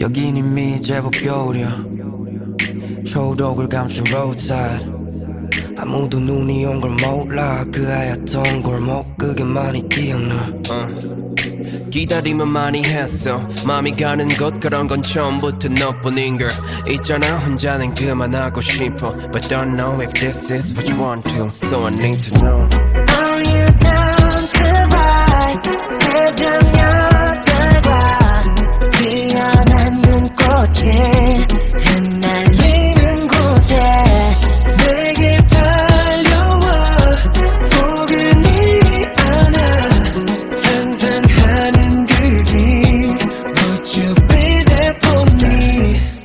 여긴 이미 제법 겨울이야. 초록을 감춘 roadside. 아무도 눈이 온 걸 몰라. 그 하얗던 골목 그게 많이 기억나. 어. 기다리면 많이 했어. 마음이 가는 것 그런 건 처음부터 너뿐인 걸 있잖아. 혼자는 그만하고 싶어. But don't know if this is what you want to. So I need to know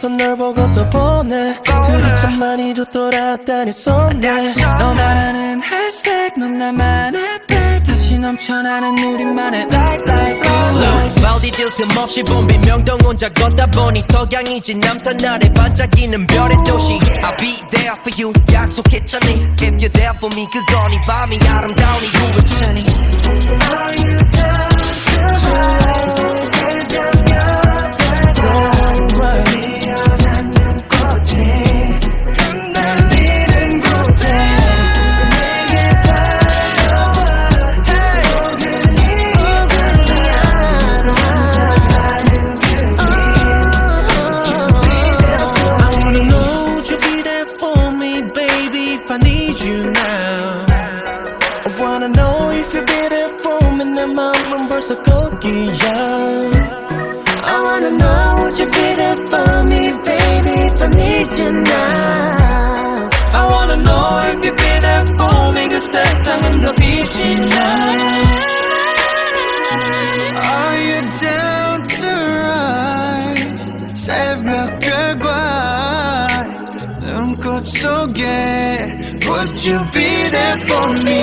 앨범서 널 보고 또 보내 둘이 참 많이 도 돌아다니 손에 너 말하는 해시태그 넌 나만 앞에 다시 넘쳐나는 우리만의 like like Look, 어디들 틈없이 본 비명동 혼자 걷다 보니 석양이지. 남산 아래 반짝이는 별의 도시. I'll be there for you. 약속했잖니. If you're there for me 그건 이 밤이 아름다운 이유일 테니 벌써 거기야 I wanna know would you be there for me baby if I need you now I wanna know if you'll be there for me 그 세상은 더 빛이 나 Are you down to ride 새벽별과 눈꽃 속에 Would you be there for me